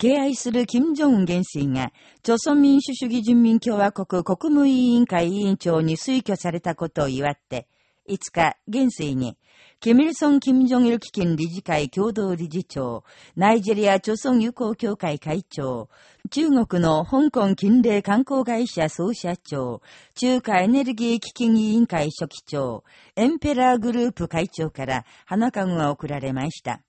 敬愛する金正恩元帥が、朝鮮民主主義人民共和国国務委員会委員長に推挙されたことを祝って、5日、元帥に、キミルソン・キム・ジョンイル基金理事会共同理事長、ナイジェリア朝鮮友好協会会長、中国の香港近礼観光会社総社長、中華エネルギー基金委員会書記長、エンペラーグループ会長から花籠が贈られました。